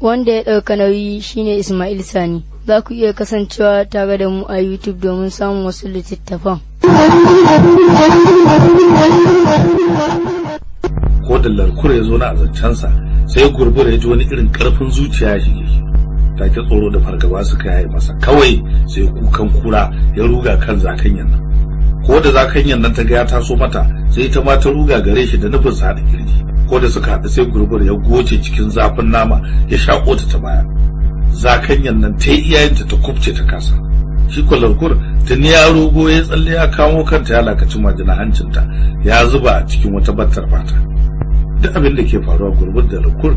wanda ya ɗauka nauyi shine Ismail Sani. Za ku iya kasancewa tare da mu a YouTube domin samun wasu littattafan. Ko da larkura ya zo na azancansa sai gurbura ya ji wani irin ƙarfin zuciya ya shige shi. Take tsoro da fargaba suka yi masa kawai sai kukan kura ya ruga kan zakanyan nan. Ko da zakanyan nan ta ga ya taso mata sai ta ma ta ruga gare shi da nufin sa haɗa ƙirji. Ko da suka haɗu sai gurbura ya goce cikin zafin nama ya shaƙo ta ta baya. zakanyan nan ta iyayenta ta kubce ta kasa shi kwalarkur tuni ya rogo ya tsalle ya kamo kanta ya lakaci majina hancinta ya zuba cikin wata battar fata duk abin da ke faruwa gurbin da larkur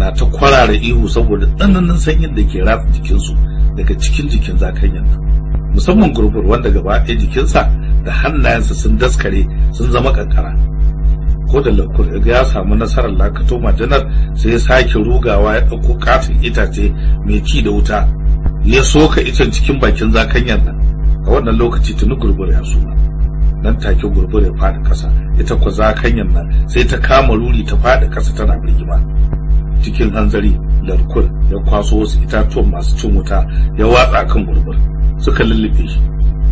na ta kwarara ihu saboda tsananin sanyin da ke ratsa jikinsu daga cikin jikin zakanyan nan. Musamman gurbur wanda gaba ɗaya jikinsa da hannayensa sun daskare sun zama kankara ko da lakur ya samu nasarar lakato majanar sai ya sake rugawa ya ɗauko katin itace mai ci da wuta ya soka icen cikin bakin zakanyar nan. A wannan lokaci tuni gurbur ya suma. Nan take gurbur ya faɗi ƙasa. Ita kwa zakanyar nan sai ta kama ruri ta faɗi ƙasa tana birgima. Cikin hanzari larkur ya kwaso wasu itatuwan masu cin wuta ya watsa kan gurbur suka lullube shi.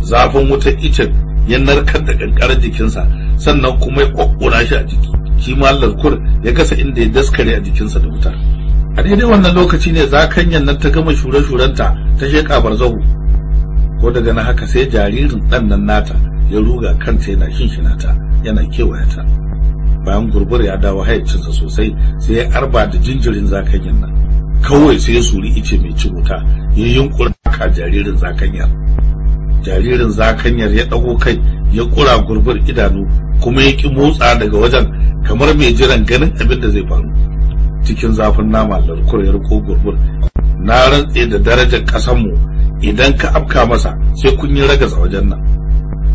Zafin wutar icen ya narkar da kankarar jikinsa sannan kuma ya kwakkura shi a jiki. Shi ma larkur ya gasa inda ya daskare a jikinsa da wutar a daidai wannan lokaci ne zakanyan nan ta gama shure-shurenta ta sheƙa barzahu. Ko daga na haka sai jaririn ɗan nan nata ya ruga kanta yana shinshinata yana kewaya ta bayan gurbur ya dawo hayyacinsa sosai sai ya arba da jinjirin zakanyan nan. Kawai sai ya suri ice mai cin wuta ya yunkura ka jaririn zakanyar. Jaririn zakanyar ya ɗago kai ya ƙura gurbur idanu kuma ya ƙi motsa daga wajen kamar mai jiran ganin abin da zai faru. Cikin zafin nama larkur ya riko gurbur na rantse da darajar ƙasanmu idan ka afka masa sai kun yi ragas a wajen nan.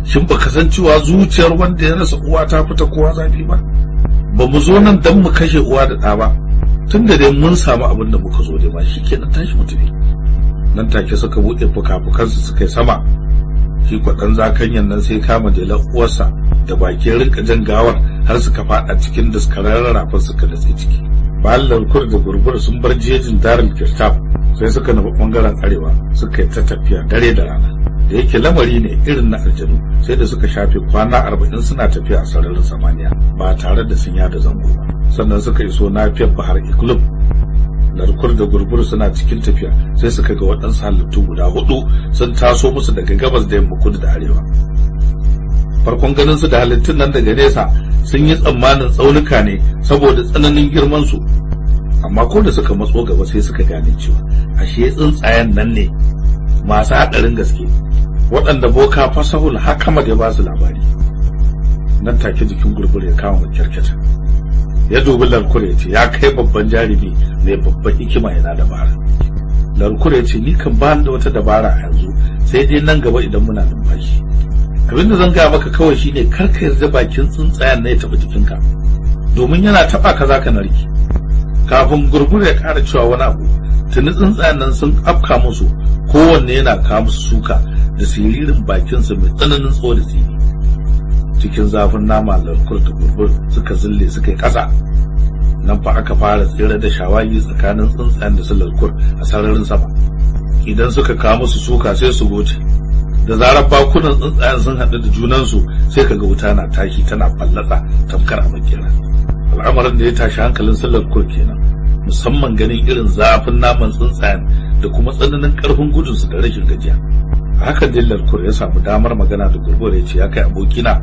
Shin ba san cewa zuciyar wanda ya rasa uwa ta fita kowa zafi ba? Ba mu zo nan don mu kashe uwa da ɗa ba. Tun da dai mun samu abin da muka zo da ma shi kenan tashi mu tafi. Nan take suka buɗe fuka-fukansu suka yi sama. Shi kwaɗan zakanyan nan sai kama jelar uwarsa da bakin rinka jan gawar har suka faɗa cikin daskararren rafin suka datse ciki. Bayan larkur da gurbur sun bar jejin darin kirtab. Sai suka nufi ɓangaren arewa suka yi ta tafiya dare da rana. Da yake lamari ne irin na aljanu sai da suka shafe kwana arba'in suna tafiya a sararin samaniya ba tare da sun yada zango ba. Sannan suka iso nafiyar bahar iklub larkur da gurbur suna cikin tafiya sai suka ga waɗansu halittu guda huɗu sun taso musu daga gabas da yamma kudu da arewa. Farkon ganin su da halittun nan daga nesa sun yi tsammanin tsaunuka ne saboda tsananin girman su amma ko da suka matso gaba sai suka gane cewa ashe tsuntsayen nan ne masu haɗarin gaske. Waɗanda boka fasahul hakamad ya ba su labari. Nan take jikin gurbur ya kama makyarkyata ya dubi larkure ya ce ya kai babban jarumi mai babban hikima yana dabara. Larkure ya ce ni kan ba da wata dabara a yanzu sai dai nan gaba idan muna numfashi. Abin da zan gaya maka kawai shine kar ka yarda bakin tsuntsayen na ya taɓa jikinka. Domin yana taɓa ka zaka narki kafin gurbur ya ƙara cewa wani abu tuni tsuntsayen nan sun afka musu kowanne yana kawo musu suka da siririn bakinsa mai tsananin tsawo da tsini. Cikin zafin nama larkur da burbur suka zille suka yi ƙasa. Nan fa aka fara tsere da shawagi tsakanin tsuntsayen da su larkur a sararin sama. Idan suka kawo musu suka sai su goce da zarar bakunan tsuntsayen sun haɗu da junansu sai kaga wuta na tashi tana fallatsa tamkar a makera. Al'amarin da ya tashi hankalin su larkur kenan. Musamman ganin irin zafin naman tsuntsayen da kuma tsananin ƙarfin gudunsu da rashin gajiya. Hakan dillar kur ya samu damar magana da gurbur ya ce ya kai abokina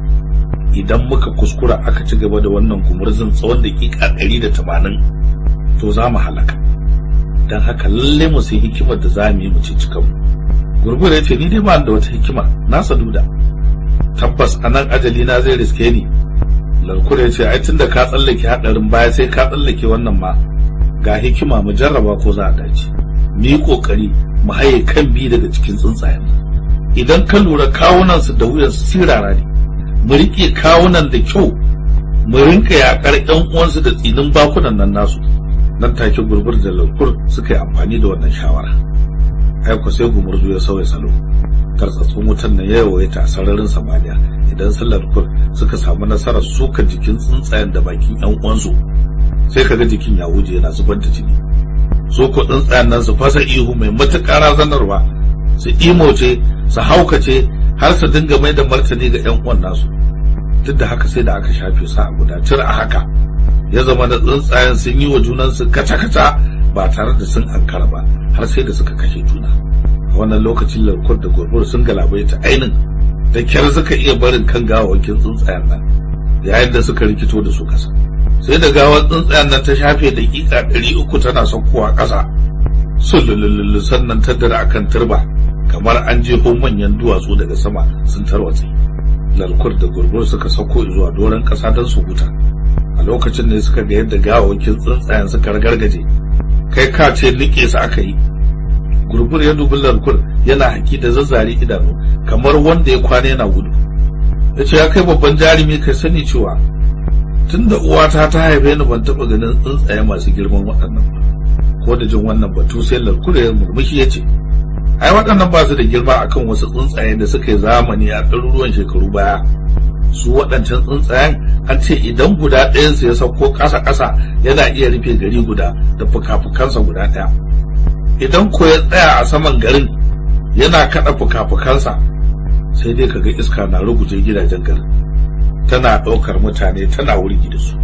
idan muka kuskura aka ci gaba da wannan gumurzin tsawon daƙiƙa ɗari da tamanin to za mu halaka. Don haka lalle mu sai hikimar da za mu yi mu ci cikanmu gurbur ya ce ni dai ba da wata hikima na saduda. Tabbas a nan ajali na zai riske ni. Larkur ya ce ai tun da ka tsallake haɗarin baya sai ka tsallake wannan ma ga hikima mu jarraba ko za a dace. Mu yi ƙoƙari mu haye kan biyu daga cikin tsuntsayen idan ka lura kawunansu da wuyansu sirara ne. Mu riƙe kawunan da kyau mu rinka yaƙar ƴan uwansu da tsinin bakunan nan nasu. Nan take gurbur da larkur suka yi amfani da wannan shawara. Aiko sai gumurzu ya sauya salo. Tartsatsun wutan nan ya yawaita a sararin samaniya. Idan sun larkur suka samu nasarar suka jikin tsuntsayen da bakin yan uwansu sai kaga jikin ya wuje yana zubar da jini. Su ko tsuntsayen nan su fasa ihu mai matuƙar razanarwa su imoce su haukace har su dinga mai da martani ga yan uwan nasu. Duk da haka sai da aka shafe sa a guda cir a haka. Ya zama da tsuntsayen sun yi wa junansu kaca-kaca ba tare da sun ankara ba har sai da suka kashe juna. A wannan lokacin larkur da gurbur sun galabaita ainin da kyar suka iya barin kan gawawakin tsuntsayen nan yayin da suka rikito da su kasa sai da gawar tsuntsayen nan ta shafe dakika ɗari uku tana saukowa ƙasa. Sululululu sannan ta dira akan turba kamar an jeho manyan duwatsu daga sama sun tarwatse. Lalkur da gurbur suka sauko zuwa doron ƙasa don su huta. A lokacin ne suka ga yadda gawawakin tsuntsayen suka ragargaje. Kai ka ce liƙe su aka yi. Gurbur ya dubi lalkur yana haki da zazzare idanu kamar wanda ya kwana yana gudu. Ya ce ya kai babban jarumi kai sani cewa tun da uwata ta haife ni ban taɓa ganin tsuntsaye masu girman waɗannan ba. Ko da jin wannan batu sai lalkur ya murmushi ya ce ai waɗannan ba su da girma akan wasu tsuntsaye da suka yi zamani a ɗaruruwan shekaru baya. Su waɗancan tsuntsayen an ce idan guda ɗayansu ya sauko ƙasa-ƙasa yana iya rufe gari guda da fuka-fukansa guda ɗaya. Idan ko ya tsaya a saman garin yana kaɗa fuka-fukansa sai dai kaga iska na ruguje gidajen garin. Tana ɗaukar mutane tana wurgi da su.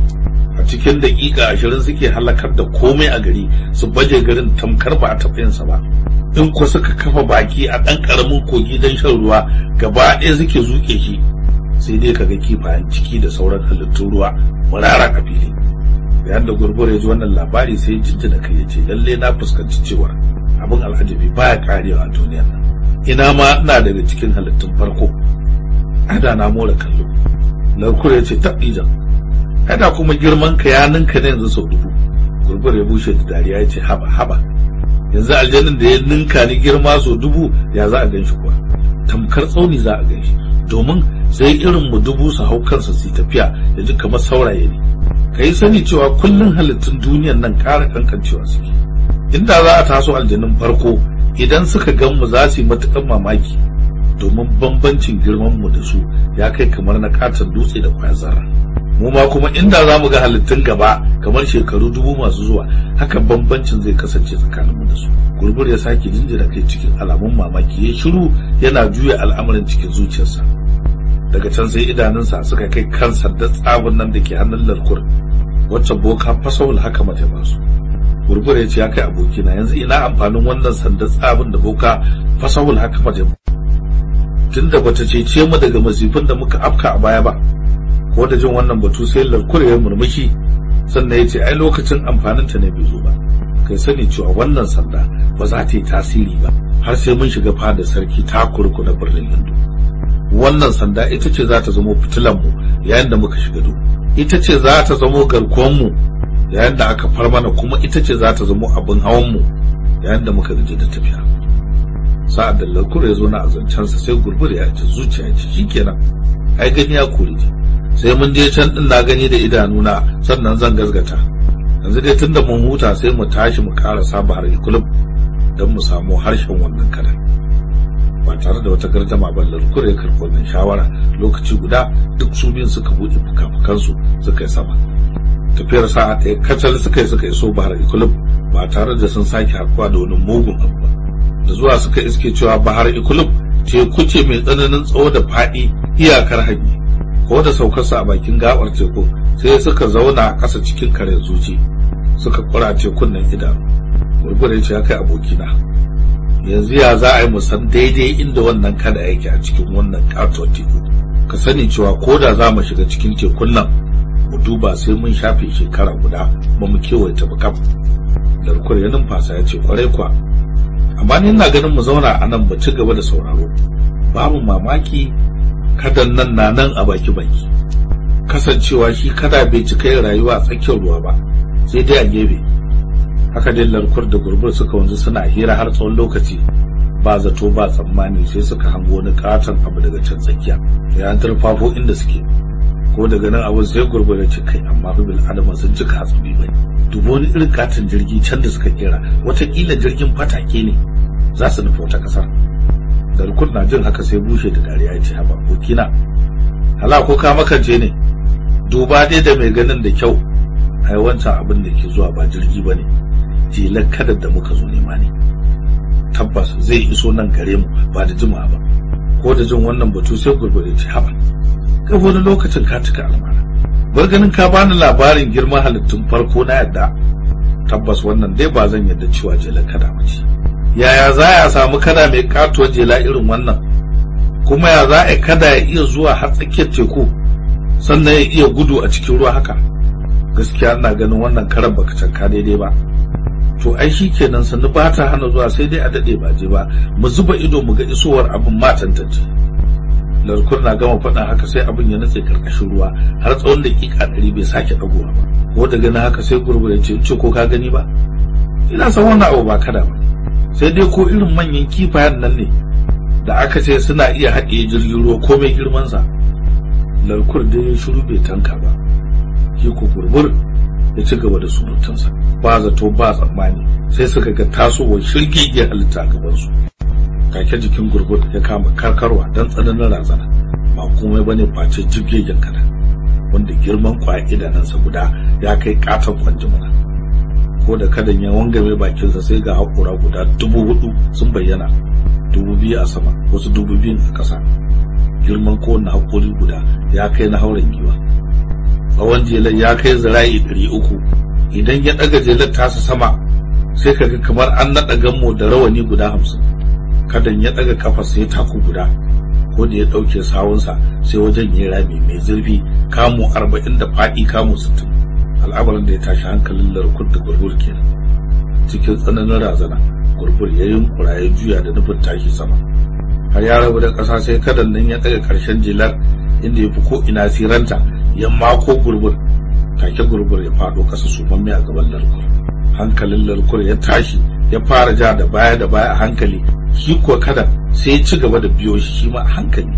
A cikin daƙiƙa ashirin suke halakar da komai a gari su baje garin tamkar ba a taɓa yinsa ba. In ko suka kafa baki a ɗan ƙaramin kogi don shan ruwa gaba ɗaya suke zuƙe shi. Sai dai kaga kifayen ciki da sauran halittun ruwa murara a fili. Bayan da gurgure ya ji wannan labari sai jinjina kai ya ce lalle na fuskanci cewar abin al'ajabi baya karewa a duniyar nan. Ina ma ina daga cikin halittun farko. Ada na more kallo. Larkur ya ce taɓijan ada kuma girman ka ya ninka ne yanzu sau dubu. Gurgur ya bushe da dariya ya ce haba haba yanzu aljannin da ya ninka ni girma sau dubu ya za a gan shi kuwa? Tamkar tsauni za a gan shi domin sai irin mu dubu su hau kansa su tafiya ya ji kamar sauraye ne. Ka yi sani cewa kullum halittun duniyan nan ƙara kankancewa suke. Inda za a taso aljanun farko idan suka gan mu za su yi matuƙar mamaki. Domin bambancin girman mu da su ya kai kamar na katon dutse da ƙwayar zarra mu ma kuma inda za mu ga halittun gaba kamar shekaru dubu masu zuwa haka bambancin zai kasance tsakanin mu da su. Gurbur ya sake jinjira kai cikin alamun mamaki ya shiru yana juya al'amarin cikin zuciyarsa. Daga can sai idanunsa suka kai kan sandar tsabin nan da ke hannun larkur wacce boka fasahul haka mata ba su. Gurbur ya ce ya kai abokina yanzu ina amfanin wannan sandar tsabin da boka fasahul haka mata tunda bata cece mu daga masifin da muka afka a baya ba. Ko da jin wannan batu sai larkur ya murmushi sannan ya ce ai lokacin amfaninta ne bai zo ba. Kai sani cewa wannan sanda ba za ta yi tasiri ba har sai mun shiga fadar sarki ta kurku na birnin hindu. Wannan sanda ita ce za ta zamo fitilanmu yayin da muka shiga duhu. Ita ce za ta zamo garkuwanmu yayin da aka far mana kuma ita ce za ta zamo abin hawanmu yayin da muka gaji da tafiya. Sa'ad da larkur ya zo na azancansa sai gurbur ya ci zuciya ci shikenan ai gani ya kore sai mun je can din na gani da idanuna sannan zan gazgata yanzu dai tunda mun huta sai mu tashi mu ƙara saba har kulub don mu samu harshen wannan kada ba tare da wata gardama ba larkur ya karɓi wannan shawara. Lokaci guda duk su biyun suka buɗe fuka-fukansu suka yi sama. Tafiyar sa'a ɗaya kacal suka yi suka yi so bahar ikulub ba tare da sun sake hakuwa da wani mugun abu ba. Zuwa suka iske cewa bahar ikulub teku ce mai tsananin tsawo da faɗi iyakar hagi ko da saukarsa a bakin gabar teku sai suka zauna a ƙasa cikin kare zuci suka kura tekun nan idanu gurgure ce ya kai abokina yanzu ya za a yi mu san daidai inda wannan kada yake a cikin wannan katuwar teku? Ka sani cewa ko da za mu shiga cikin tekun nan mu duba sai mun shafe shekara guda ba mu kewaye ta bukam larkur ya numfasa ya ce ƙwarai kwa amma ni ina ganin mu zauna a nan mu ci gaba da sauraro. Babu mamaki kadan nan na nan a baki baki. Kasancewa shi kada bai cika yin rayuwa a tsakiyar ruwa ba sai dai a gefe. Haka dai larkur da gurbur suka wanzu suna hira har tsawon lokaci. Ba zato ba tsammani sai suka hango wani katon abu daga can tsakiya. Ya turfafo inda suke. Ko daga nan abu sai gurbur ya ce kai amma fa bil adama sun cika hatsabi bai. Dubo wani irin katon jirgi can da suka kera wataƙila jirgin fatake ne za su nufi wata ƙasar. Dalkur na jin haka sai bushe da dariya ya ce haba abokina hala ko ka makance ne? Duba dai da mai ganin da kyau. Ai wancan abin da ke zuwa ba jirgi ba ne jelar kada da muka zo nema ne. Tabbas zai iso nan gare mu ba da jimawa ba. Ko da jin wannan batu sai gurgurde ce haba kai wani lokacin ka cika almara bar ganin ka bani labarin girman halittun farko na yadda. Tabbas wannan dai ba zan yadda cewa jelar kada mace yaya za a samu kada mai katuwar jela irin wannan? Kuma ya za a kada ya iya zuwa har tsakiyar teku sannan ya iya gudu a cikin ruwa haka? Gaskiya ina ganin wannan karan baka canka daidai ba. To ai shi kenan sannu ba ta hana zuwa sai dai a daɗe ba je ba. Mu zuba ido mu ga isowar abin ma tantance larkur na gama faɗin haka sai abin ya natse ƙarƙashin ruwa har tsawon daƙiƙa ɗari bai sake ɗagowa ba. Ko da ganin haka sai gurgur ya ce ce ko ka gani ba? Ina san wannan abu ba kada ba. Sai dai ko irin manyan kifayen nan ne da aka ce suna iya haɗe jirgin ruwa komai girmansa. Larkur dai ya shiru bai tanka ba. Shi ko gurbur ya ci gaba da surutunsa. Ba zato ba tsammani sai suka ga tasowar shirgigiyar halitta gabansu. Kake jikin gurbur ya kama karkarwa don tsananin razana. Ba komai ba ne face jirgin kada wanda girman ƙwaya idanansa guda ya kai katon kwanjimuna ko da kadan ya wangame bakinsa sai ga haƙura guda dubu huɗu sun bayyana dubu biyu a sama wasu dubu biyun a ƙasa. Girman kowane haƙuri guda ya kai na hauren giwa. Tsawon jelar ya kai zira'i ɗari uku. Idan ya ɗaga jelar tasa sama sai ka ga kamar an naɗa gammo da rawani guda hamsin. Kadan ya ɗaga kafa sai taku guda. Ko da ya ɗauke sawunsa sai wajen ya rami mai zurfi kamu arba'in da faɗi kamu sittin. Al'amarin da ya tashi hankalin larkur da gurbur kenan. Cikin tsananin razana gurbur ya yunkura ya juya da nufin tashi sama. Har ya rabu da ƙasa sai kadan nan ya ɗaga ƙarshen jelar inda ya fi ko ina siranta ya mako gurbur take gurbur ya faɗo ƙasa sumamme a gaban larkur. Hankalin larkur ya tashi ya fara ja da baya da baya a hankali shi kuwa kada sai ya ci gaba da biyo shi ma a hankali.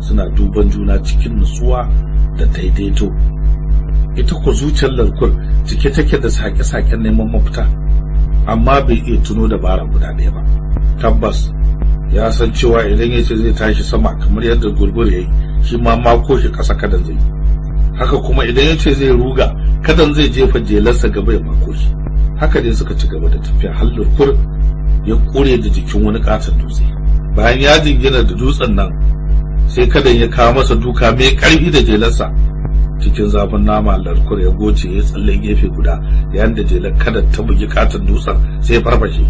Suna duban juna cikin nutsuwa da daidaito. Ita ko zuciyar larkur cike take da sake-saken neman mafita amma bai iya tuno dabara guda ɗaya ba. Tabbas ya san cewa idan ya ce zai tashi sama kamar yadda gurgur ya yi shi ma mako shi ƙasa kadan zai haka kuma idan ya ce zai ruga kadan zai jefa jelarsa gaba ya mako shi. Haka dai suka ci gaba da tafiya har lurkur ya kure da jikin wani katon dutse. Bayan ya jingina da dutsen nan sai kadan ya kawo masa duka mai ƙarfi da jelarsa. Cikin zafin nama larkur ya goce ya tsalle gefe guda yayin da jelar kada ta bugi katon dutsen sai farfashe.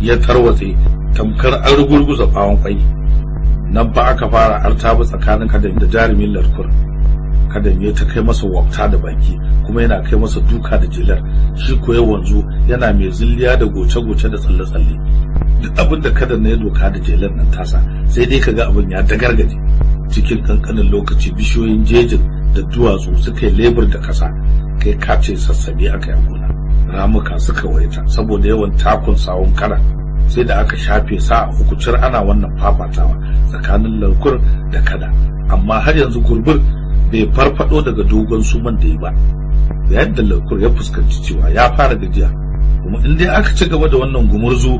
Ya tarwatse tamkar an rugurguza bawon kwai nan ba aka fara artabu tsakanin kadan da jarumin larkur kadan ya ta kai masa wafta da baki kuma yana kai masa duka da jelar. Shi ko ya wanzu yana mai zilliya da goce-goce da tsalle-tsalle. Duk abin da kadan ya doka da jelar nan tasa sai dai kaga abin ya dagargaje. Cikin kankanin lokaci bishiyoyin jejin da duwatsu suka yi lebur da kasa kai kace sassabe aka yi gona. Ramuka suka waita saboda yawan takun sawun kara. Sai da aka shafe sa a hukucir ana wannan fafatawa tsakanin larkur da kada. Amma har yanzu gurbur bai farfado daga dogon suman da yi ba. Yayin da larkur ya fuskanci cewa ya fara gajiya kuma in dai aka ci gaba da wannan gumurzu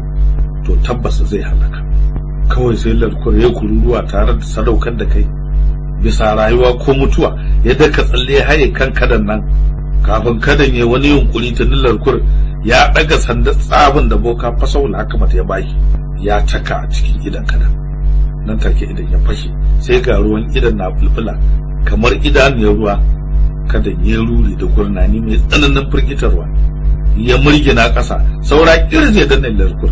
to tabbas zai halaka. Kawai sai larkur ya kururuwa tare da sadaukar da kai bisa rayuwa ko mutuwa ya daka tsalle haye kan kadan nan. Kafin kadan ya wani yunkuri ta larkur ya daga sandar tsabin da boka fasawul hakamat ya bayi ya caka a cikin idan kadan. Nan take idan ya fashe sai ga ruwan idan na bulbula kamar idaniyar ruwa kadan ya ruri da gurnani mai tsananin firgitarwa. Ya murgina ƙasa saura kirje da nan larkur.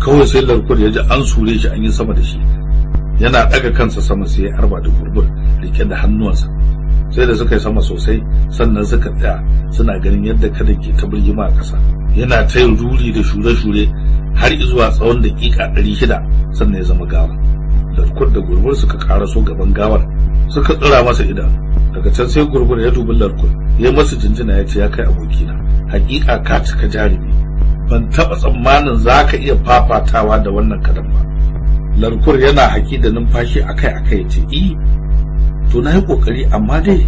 Kawai sai larkur ya ji an sure shi an yi sama da shi. Yana ɗaga kansa sama sai ya arba da gurbur riƙe da hannuwansa. Sai da suka yi sama sosai sannan suka tsaya suna ganin yadda kada ke ta birgima a ƙasa. Yana ta ruri da shure-shure har zuwa tsawon daƙiƙa ɗari shida sannan ya zama gawa. Larkur da gurbur suka ƙaraso gaban gawar suka tsira masa idanu daga can sai gurbur ya dubi larkur ya masa jinjina ya ce ya kai abokina hakika ka cika jarumi. Ban taɓa tsammanin za ka iya fafatawa da wannan kadan ba. Larkur yana haki da numfashi akai-akai ya ce i to na yi ƙoƙari amma dai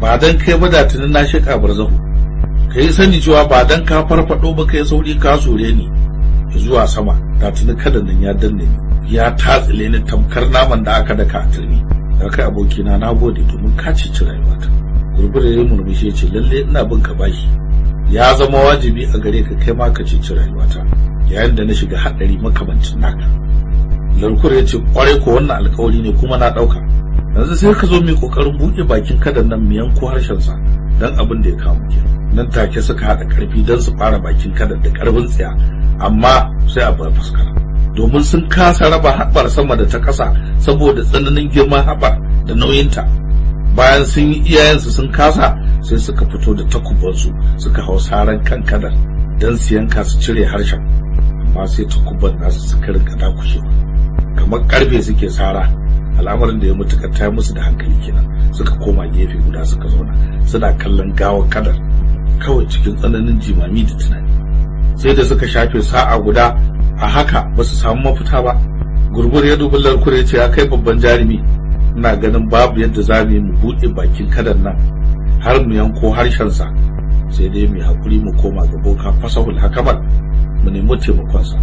ba dan kai ba da tunin na shiƙa barzahu. Ka yi sani cewa ba dan ka farfaɗo ba kai sauri ka sore ni zuwa sama da tuni kadan nan ya danne ni. Ya tatsile ni tamkar naman da aka daka a turmi. Da kai abokina na gode domin ka cici rayuwata. Gurbure ya murmushi ya ce lalle ina bin ka bashi. Ya zama wajibi a gare ka kai ma ka cici rayuwata yayin da na shiga haɗari makamancin naka. Larkur ya ce ƙwarai ko wannan alkawari ne kuma na ɗauka. Yanzu sai ka zo mai ƙoƙarin buɗe bakin kadan nan mu yanko harshen sa dan abin da ya kawo ke. Nan take suka haɗa ƙarfi dan su fara bakin kadan da ƙarfin tsiya amma sai a bar fuskara domin sun kasa raba haɓar sama da ta ƙasa saboda tsananin girman haɓar da nauyinta. Bayan sun yi iyayensu sun kasa sai suka fito da takubansu suka hau saran kan kadar don su yanka su cire harshen. Amma sai takuban nasu suka rinka dakushewa. Kamar ƙarfe suke sara al'amarin da ya mutuka ta musu da hankali kenan. Suka koma gefe guda suka zauna suna kallon gawar kadar kawai cikin tsananin jimami da tunani. Sai da suka shafe sa'a guda a haka ba su samu mafita ba. Gurbur ya dubi larkur ya ce ya kai babban jarumi ina ganin babu yadda za mu yi mu buɗe bakin kadan nan har mu yanko harshensa. Sai dai mu haƙuri mu koma ga boka fasahul hakamar mu nemi taimakonsa.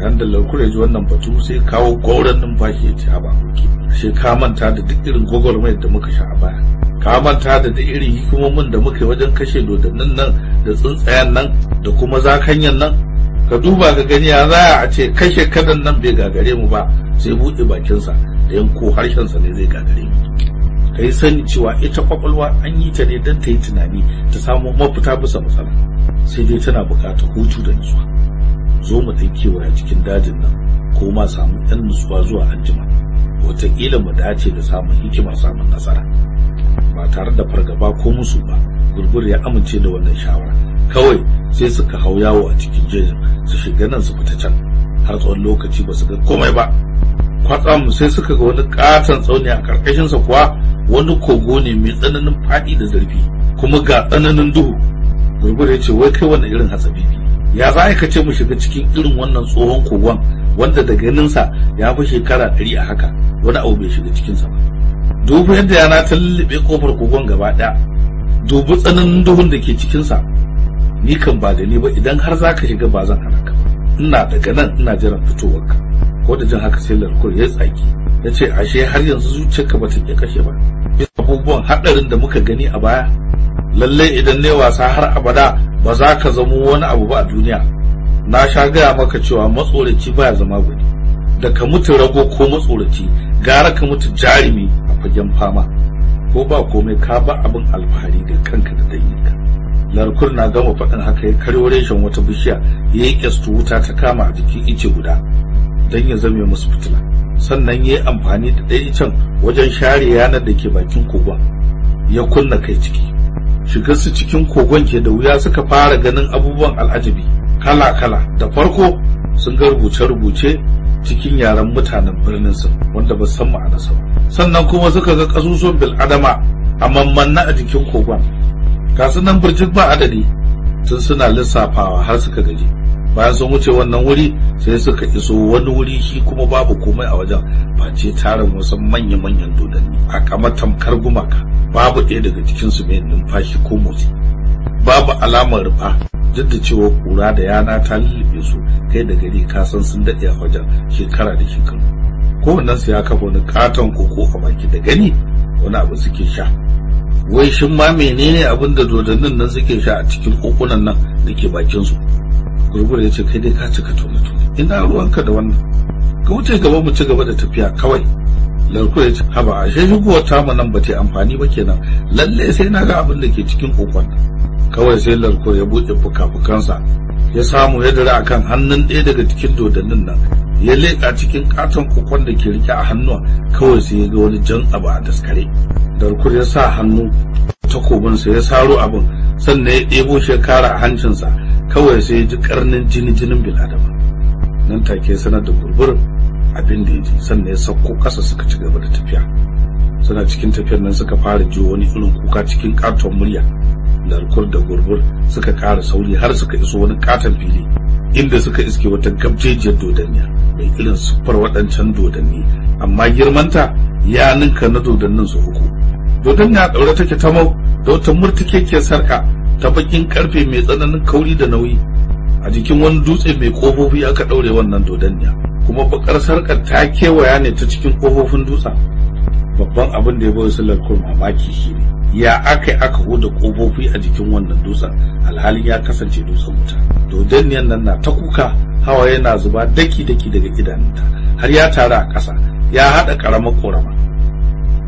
Yayin da larkur ya ji wannan batu sai kawo gauran numfashi ya ce ba aboki ashe ka manta da duk irin gwagwarmayar da muka sha a baya? Ka manta da duk irin hikimomin da muka yi wajen kashe dodannin nan da tsuntsayen nan da kuma zakanyan nan? Ka duba ga gani ya za a ce kashe kadan nan bai gagare mu ba sai buɗe bakinsa da yanko harshensa ne zai gagare mu. Ka yi sani cewa ita ƙwaƙwalwa an yi ta ne don ta yi tunani ta samu mafita bisa matsala. Sai dai tana buƙatar hutu da nutsuwa. Zo mu ɗan kewaya cikin dajin nan ko ma samu ɗan nutsuwa zuwa anjima. Wataƙila mu dace da samun hikima samun nasara. Ba tare da fargaba ko musu ba gurgur ya amince da wannan shawara. Kawai sai suka hau yawo a cikin jejin su shiga nan su fita can. Har tsawon lokaci ba su ga komai ba. Kwatsam sai suka ga wani katon tsauni a karkashinsa kuwa wani kogo ne mai tsananin faɗi da zarfi kuma ga tsananin duhu. Gurgur ya ce wai kai wannan irin hatsabibi ya za ka ce mu shiga cikin irin wannan tsohon kogon wanda da ganinsa ya fi shekara ɗari a haka? Wani abu bai shiga cikinsa ba. Dubu yadda yana ta lullube ƙofar kogon gaba ɗaya. Dubu tsananin duhun da ke cikinsa. Ni kan ba da ni ba idan har za ka shiga ba zan hana ka ina daga nan ina jiran fitowarka ko da jin haka sai larkur ya tsaki ya ce ashe har yanzu zuciyarka ba ta ke kashe ba. Abubuwan haɗarin da muka gani a baya lallai idan ne wasa har abada ba za ka zamo wani abu ba a duniya. Na sha gaya maka cewa matsoraci baya zama gwani. Da ka mutu rago ko matsoraci gara ka mutu jarumi a fagen fama. Ko ba komai ka ba abin alfahari ga kanka da danginka. Larkur na gama faɗin haka ya karyo reshen wata bishiya ya yi kyastu wuta ta kama a jikin ice guda don ya zame musu fitila. Sannan ya yi amfani da ɗaya icen wajen share yanar da ke bakin kogon ya kunna kai ciki. Shigar su cikin kogon ke da wuya suka fara ganin abubuwan al'ajabi kala-kala. Da farko sun ga rubuce-rubuce cikin yaren mutanen birnin sun wanda ba san ma'anarsa ba. Sannan kuma suka ga kasusuwan bil'adama a mammanna a jikin kogon. Kasu nan birjik ba adadi tun suna lissafawa har suka gaji. Bayan sun wuce wannan wuri sai suka iso wani wuri shi kuma babu komai a wajen face tarin wasu manya-manyan dodanni a kama tamkar gumaka. Babu ɗaya daga cikinsu mai numfashi ko motsi. Babu alamar rufa duk da cewa kura da yana ta lullube su kai da gari ka san sun daɗe a wajen shekara da shekaru. Kowannen su ya kafa wani katon koko a baki da gani wani abu suke sha. Wai shin ma menene abin da dodannin nan suke sha a cikin kokunan nan da ke bakin su gurgur ya ce kai dai ka cika tone tone ina ruwanka da wannan? Ka wuce gaba mu ci gaba da tafiya kawai. Larku ya ce haba ashe shigowar tamu nan ba ta amfani ba kenan. Lalle sai na ga abin da ke cikin kokon kawai sai larko ya buɗe fuka-fukansa. Ya samu ya dare akan hannun ɗaya daga cikin dodannin nan. Ya leƙa cikin katon kokon da ke riƙe a hannuwa kawai sai ya ga wani jan abu a daskare. Darkur ya sa hannu takobinsa ya saro abin sannan ya ɗebo shekara a hancinsa kawai sai ya ji karnin jini jinin biladama. Nan take sanar da gurbur abin da ya ji sannan ya sauko ƙasa suka ci gaba da tafiya. Suna cikin tafiyar nan suka fara jiwo wani irin kuka cikin katon murya. Larkur da gurbur suka ƙara sauri har suka iso wani katon fili inda suka iske wata gabjejiyar dodanniya mai irin siffar waɗancan dodanni amma girmanta ya ninka na dodannin su uku. Dodanniya ɗaure take ta mau da wata murtikekiyar sarka ta bakin ƙarfe mai tsananin kauri da nauyi. A jikin wani dutse mai kofofi aka daure wannan dodanniya kuma bakar sarkar ta kewaya ne ta cikin kofofin dutsen. Babban abin da ya bai sallar kur mamaki shine ya aka aka huda kofofi a jikin wannan dutsen? Alhalin ya kasance dutsen wuta. Dodanniyan nan na ta kuka hawa yana zuba daki daki daga idanunta har ya taru a ƙasa ya haɗa ƙaramar ƙorama.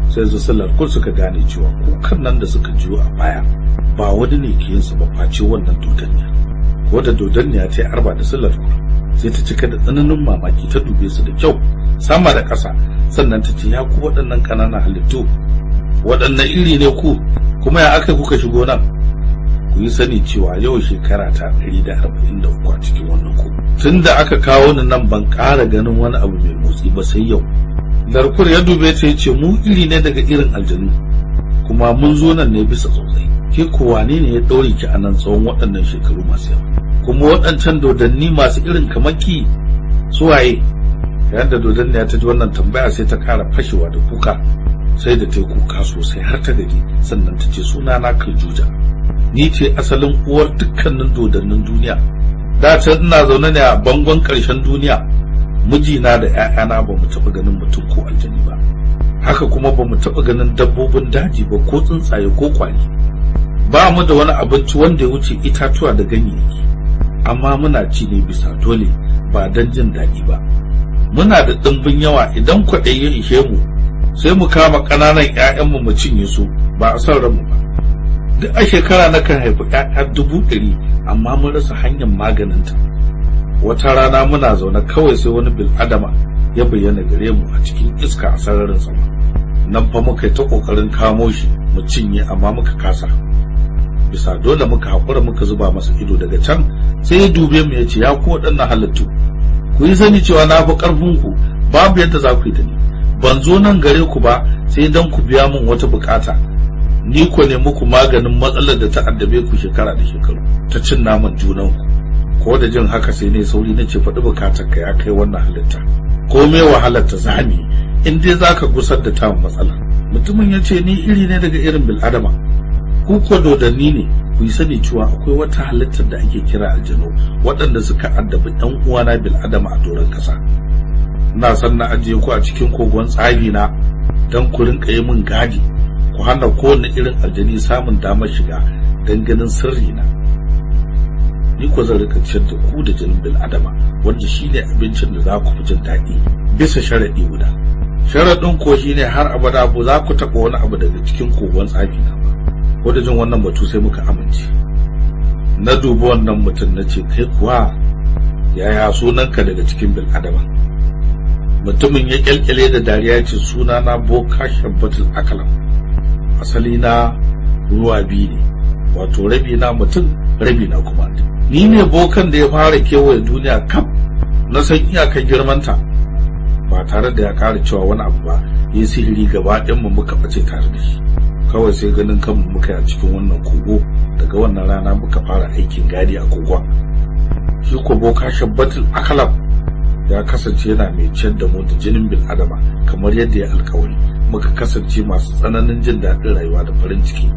Sai su sallar kur suka gane cewa kukan nan da suka jiyo a baya ba wani ne ke yin sa ba face wannan dodanniya wadda dodanniya ta yi arba da kur sai ta cika da tsananin mamaki ta dube su da kyau sama da ƙasa. Sannan ta ce ya ku waɗannan ƙananan halittu waɗannan iri ne ku? Kuma ya aka kuka shigo nan? Ku yi sani cewa yau shekara ta ɗari da arba'in da uku a cikin wannan ku. Tun da aka kawo ni nan ban ƙara ganin wani abu mai motsi ba sai yau. Darkur ya dube ta ce mu iri ne daga irin aljanu. Kuma mun zo nan ne bisa tsotsai. Ke ko wane ne ya ɗaure ki a nan tsawon waɗannan shekaru masu yawa? Kuma waɗancan dodanni masu irin kamaki suwaye yayin da dodanni ya ta ji wannan tambaya sai ta ƙara fashewa da kuka. Sai da ta kuka sosai har ta gaji sannan ta ce suna na kaljuja ni ce asalin uwar dukkanin dodannin duniya. Da can ina zaune ne a bangon ƙarshen duniya. Mijina da ‘ya'yana ba mu taɓa ganin mutum ko aljani ba. Haka kuma ba mu taɓa ganin dabbobin daji ba ko tsuntsaye ko kwari ba mu da wani abinci wanda ya wuce itatuwa da ganyayyaki. Amma muna ci ne bisa dole ba don jin daɗi ba. Muna da ɗimbin yawa idan kwaɗayi ya ishe mu. Sai mu kama ƙananan ‘ya'yanmu mu cinye su ba a son ranmu ba. Duk a shekara na kan haifi ‘ya'ya dubu ɗari amma mun rasa hanyar maganinta. Wata rana muna zaune kawai sai wani bil'adama ya bayyana gare mu a cikin iska a sararin sama. Nan fa muka yi ta ƙoƙarin kamo shi mu cinye amma muka kasa. Bisa dole muka haƙura muka zuba masa ido daga can sai ya dube mu ya ce ya ku waɗannan halittu ku yi sani cewa na fi ƙarfin ku babu yadda za ku yi da ni. Ban zo nan gare ku ba sai dan ku biya min wata buƙata. Ni ko ne muku maganin matsalar da ta addabe ku shekara da shekaru ta cin naman junanku. Ko da jin haka sai ne sauri na ce faɗi buƙatar ka ya kai wannan halitta. Ko me wahalar ta zami in dai zaka gusar da tamu matsala. Mutumin ya ce ni iri ne daga irin bil'adama. Ku ko dodanni ne ku yi sani cewa akwai wata halittar da ake kira aljanu waɗanda suka addabi ɗan uwana bil'adama a doron ƙasa. Ina san na ajiye ku a cikin kogon tsari na don ku rinka yi min gadi. Ku hana kowane irin aljani samun damar shiga don ganin sirri na ni ko zan riƙa ciyar da ku da jinin bil adama wanda shine abincin da za ku fi jin daɗi bisa sharaɗi guda. Sharaɗin ko shine har abada ba za ku taɓa wani abu daga cikin kogon tsafi na ba. Ko da jin wannan batu sai muka amince. Na dubi wannan mutum na ce kai kuwa yaya sunanka daga cikin bil adama mutumin ya kyalkyale da dariya ya ce suna na boka shabbatul akalam asali na ruwa biyu ne wato rabi na mutum rabi na kuma ni ne bokan da ya fara kewaye duniya kaf na san iyakar girmanta ba tare da ya kara cewa wani abu ba. Ya sihiri gaba ɗayan mu muka bace tare da shi. Kawai sai ganin kanmu muka yi a cikin wannan kogo. Daga wannan rana muka fara aikin gadi a kogon. Shi ko boka shabbatul akalam ya kasance yana mai ciyar da mu da jinin bil adama kamar yadda ya alkawari. Muka kasance masu tsananin jin daɗin rayuwa da farin ciki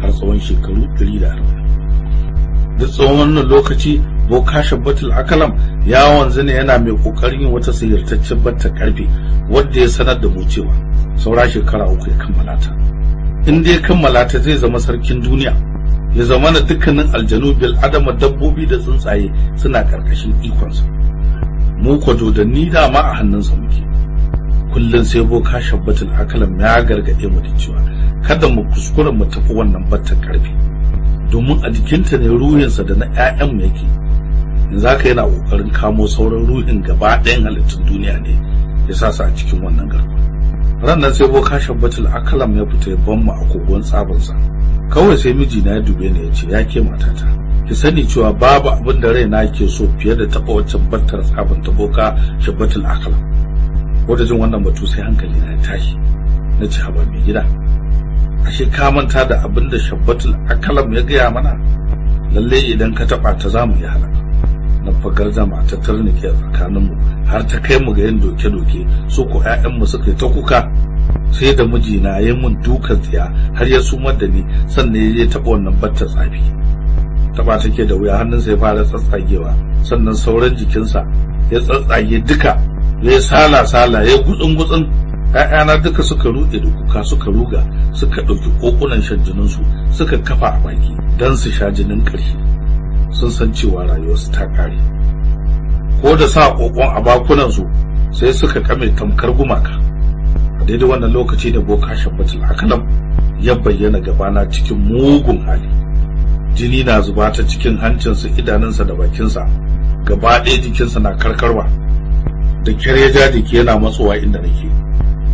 har tsawon shekaru 140 da tsawon wannan lokaci boka shabbatul akalam ya wanzu ne yana mai ƙoƙarin yin wata sihirtaccen batta ƙarfe wadda ya sanar da mu cewa saura shekara uku ya kammala ta. In dai kammala ta zai zama sarkin duniya. Ya zama na dukkanin aljanu bil adama dabbobi da tsuntsaye suna ƙarƙashin ikonsa. Mu ko dodanni dama a hannunsa muke. Kullum sai boka shabbatul akalam ya gargaɗe mu da cewa kada mu kuskura mu tafi wannan battar ƙarfi domin a jikinta ne ruhinsa da na ƴaƴan mu yake. Za ka yana ƙoƙarin kamo sauran ruhin gaba ɗayan halittun duniya ne ya sa su a cikin wannan garkuwa. Ranar sai boka shabbatul akalam ya fita ya ban mu a kogon tsabansa. Kawai sai mijina ya dube ni ya ce ya ke matata. Ki sani cewa babu abin da raina ke so fiye da taɓa waccan battar tsabin ta boka shabbatul akalam wata jin wannan batu sai hankali na tashi. Na ci haba mai gida ashe ka manta da abin da shabbatul akalam ya gaya mana? Lalle idan ka taba ta za mu yi halaka na fagar zama ta tarnike a tsakanin mu har ta kai mu ga yin doke-doke. Su ko ƴaƴan mu suka yi ta kuka sai da mijina ya mun dukan tsiya har ya sumar da ni sannan ya taba wannan battar tsafi. Taba take da wuya hannunsa ya fara tsatsagewa. Sannan sauran jikinsa ya tsatsage duka ya sala sala ya gutsun gutsun. ‘ya'yana duka suka ruɗe da kuka suka ruga suka ɗauki ƙoƙunan shan jininsu suka kafa a baki don su sha jinin ƙarshe. Sun san cewa rayuwarsu ta ƙare. Ko da sa ƙoƙon a bakunansu sai suka kame tamkar gumaka. A daidai wannan lokaci da boka shabbatul akalam ya bayyana gabana cikin mugun hali. Jini na zuba ta cikin hancinsa idanunsa da bakinsa. Gaba ɗaya jikinsa na karkarwa. Da kyar ya ja jiki yana matsowa inda nake.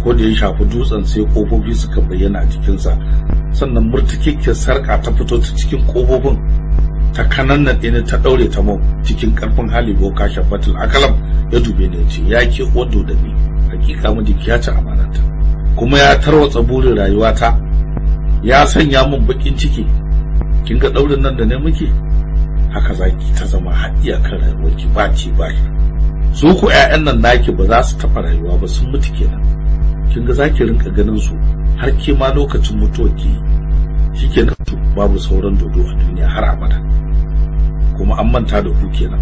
Ko da ya shafi dutsen sai kofofi suka bayyana a jikinsa. Sannan murtukekkiyar sarƙa ta fito ta cikin kofofin ta kanannan ɗini ta ɗaure ta mau cikin ƙarfin hali boka shafatul akalam ya dube ya ce ya ke wado da ni hakika mijinki ya ci amananta kuma ya tarwatsa burin rayuwata. Ya sanya min bakin ciki. Kin ga ɗaurin nan da ne muke? Haka zaki ta zama har iyakar rayuwarki ba ci ba su ku ƴaƴan nan naki ba za su taɓa rayuwa ba sun mutu kenan. Kin ga zaki rinka ganin su har ke ma lokacin mutuwarki shikenan. Babu sauran dodo a duniya har abada. Kuma an manta da ku kenan.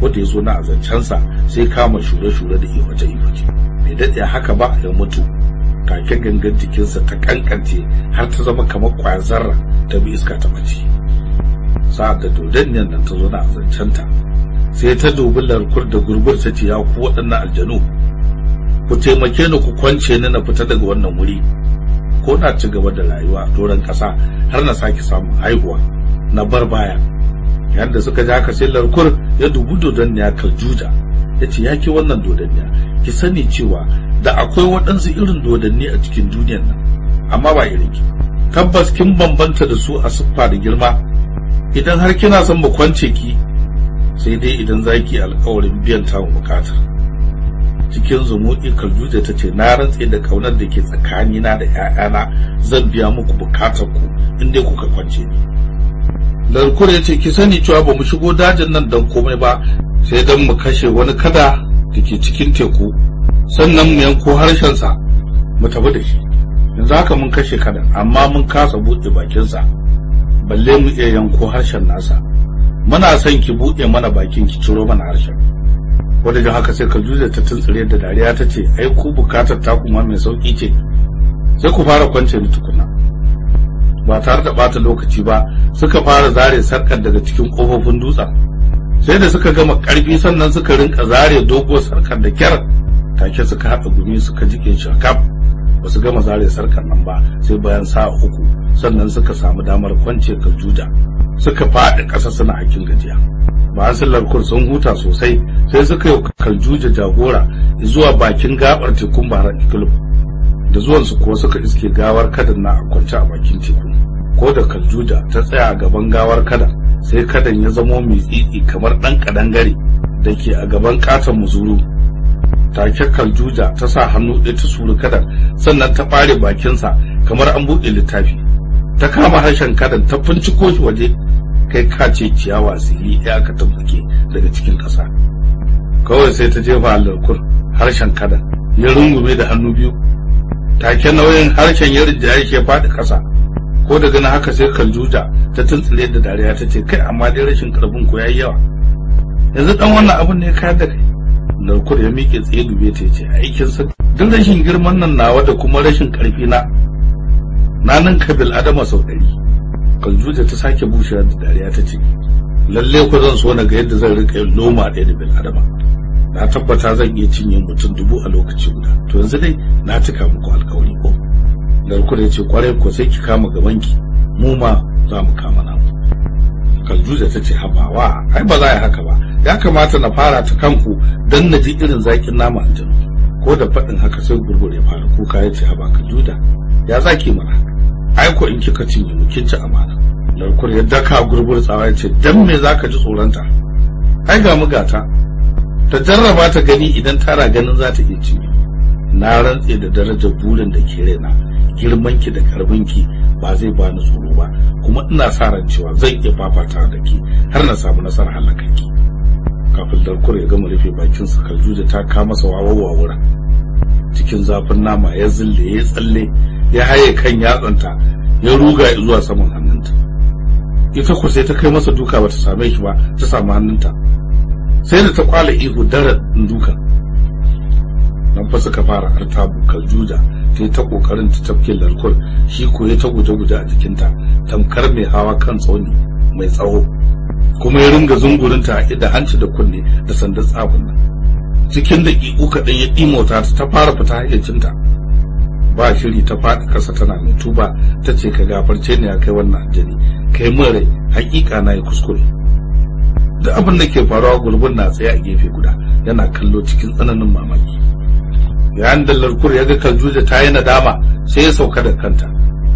Wanda ya zo na azancensa sai kama shure-shure da iwace iwace bai daɗe haka ba ya mutu. Take gangan jikinsa ta kankance har ta zama kamar ƙwayar zarra ta bi iska ta mace. Sa'ad da dodanniyar nan ta zo na azancenta sai ta dubi larkur da gurbur ta ce ya ku waɗannan aljanu ku taimake ni ku kwance ni na fita daga wannan wuri. Ko na ci gaba da rayuwa a doron ƙasa har na sake samun haihuwa na bar baya. Yadda suka ji haka sai larkur ya dubi dodanniya kaljuja ya ce ya ke wannan dodanniya ki sani cewa da akwai waɗansu irin dodanni a cikin duniyar nan amma ba irin ki. Tabbas kin bambanta da su a siffa da girma. Idan har kina son mu kwance ki sai dai idan zaki alƙawarin biyan ta buƙatar cikin zumuɗi kaljuja ta ce na rantse da ƙaunar da ke tsakanina da 'ya'yana zan biya muku buƙatar ku in dai kuka kwance ni. Larkur ya ce ki sani cewa ba mu shigo dajin nan don komai ba sai don mu kashe wani kada da ke cikin teku sannan mu yanko harshensa mu tafi da shi. Yanzu haka mun kashe kada amma mun kasa buɗe bakinsa. Balle mu iya yanko harshen nasa. Muna son ki buɗe mana bakin ki ciro mana harshen. Wadda jin haka sai ka juze ta tuntsire da dariya ta ce ai ku buƙatar ta kuma mai sauƙi ce. Sai ku fara kwance ni tukuna ba tare da bata lokaci ba suka fara zare sarkar daga cikin kofofin dutsen. Sai da suka gama ƙarfi sannan suka rinka zare doguwar sarkar da kyar. Take suka haɗa gumi suka jike shi kaf ba su gama zare sarkar nan ba sai bayan sa'a uku sannan suka samu damar kwance kaljuja suka faɗi ƙasa suna hakin gajiya. Bayan sallar kur sun huta sosai sai suka yi kaljuja jagora zuwa bakin gabar tekun bahar ikilub da zuwansu kuwa suka iske gawar kadan na kwance a bakin teku. Ko da kaljuja ta tsaya a gaban gawar kadan sai kadan ya zamo mai tsitsi kamar ɗan kadangare da ke a gaban katon muzuru. Take kaljuja ta sa hannu ɗaya ta suru kadan sannan ta ɓare bakinsa kamar an buɗe littafi. Ta kama harshen kadan ta finciko shi waje kai ka ce ciyawa sili ɗaya ka tabbuke daga cikin ƙasa. Kawai sai ta jefa alarkur harshen kadan ya rungume da hannu biyu. Take nauyin harshen ya rinjaye ke faɗi ƙasa. Ko daga na haka sai kaljuja ta tuntsire da dariya ta ce kai amma dai rashin ƙarfin ku yayi yawa. Yanzu dan wannan abun ne kayar da kai. Larkur ya miƙe tsaye dube ta ce aikin sa duk rashin girman nan nawa da kuma rashin ƙarfi na na nan kabil adama sau ɗari. Kaljuja ta sake bushewa da dariya ta ce lalle ku zan so na ga yadda zan riƙa yin loma ɗaya da bil adama na tabbata zan iya cinye mutum dubu a lokaci guda. To yanzu dai na cika muku alkawari ko? Garkuda ya ce ƙwarai ko sai ki kama gabanki mu ma za mu kama namu. Kaljuja ta ce habawa ai ba za a yi haka ba. Ya kamata na fara ta kanku don na ji irin zaƙin nama aljanu ko da faɗin haka sai gurgur ya fara kuka ya ce haba kaljuda ya zaki mana? Ai ko in kika cinye mu kin ci amana. Larkur ya daka gurbur tsawa ya ce dan me zaka ji tsoronta? Ai ga mu gata ta jarraba ta gani idan tana ganin za ta iya cinye. Na rantse da darajar burin da ke raina girmanki da karbinki ba zai bani tsoro ba kuma ina sa ran cewa zan iya fafata da ke har na samu nasarar halakanki kafin darkur ya gama rufe bakin sa kaljuja ta kama masa wawawa wura cikin zafin nama ya zille ya tsalle ya haye kan yatsanta ya ruga zuwa saman hannunta. Ita ku sai ta kai masa duka bata same shi ba ta samu hannunta. Sai da ta kwala ihu dara duka. Nan fa suka fara artabu kaljuja ta yi ta ƙoƙarin ta tafke larkur shi ko ya ta guje-guje a jikinta tamkar mai hawa kan tsauni mai tsawo. Kuma ya ringa zungurinta da hanci da kunne da sandar tsabun nan. Cikin daƙiƙu kaɗan ya ɗimota ta ta fara fita hayyacinta. Ba shiri ta faɗi ƙasa tana mai tuba ta ce ka gafarce ni ya kai wannan aljani. Kai min rai haƙiƙa na yi kuskure. Da abin da ke faruwa gulbin na tsaye a gefe guda yana kallo cikin tsananin mamaki. Yayin da larkur ya ga kaljuja ta yi nadama sai ya sauka da kanta.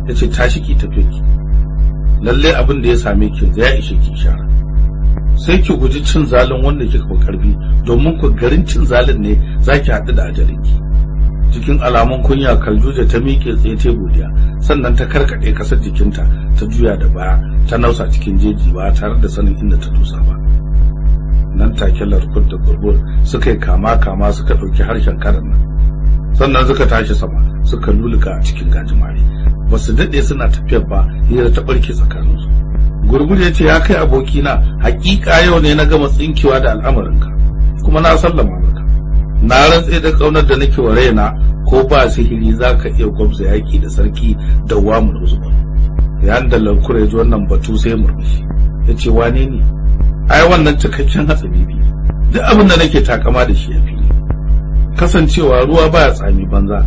Ya ce tashi ki tafi ki. Lalle abin da ya same ki ya ishe ki shara sai ki guji cin zalin wanda kika fi ƙarfi domin ku garin cin zalin ne zaki haɗu da ajalinki. Cikin alamun kunya kaljuja ta miƙe tsaye ta godiya sannan ta karkaɗe ƙasar jikinta ta juya da baya ta nausa cikin jeji ba tare da sanin inda ta dosa ba. Nan take larkur da gurbur suka yi kama kama suka ɗauki harshen karan nan. Sannan suka tashi sama suka luluka a cikin gajimare. Ba su daɗe suna tafiyar ba hira ta ɓarke tsakaninsu. Gurbur ya ce ya kai abokina hakika yau ne na gama tsinkewa da al'amarinka kuma na sallama maka. Na rantse da ƙaunar da nake wa raina ko ba sihiri za ka iya gwabza yaƙi da sarki da wamun usman yayin da lankura ya ji wannan batu sai murmushi ya ce wane ne? Ai wannan cikakken hatsabibi duk abin da nake takama da shi ya fili kasancewa ruwa baya tsami banza.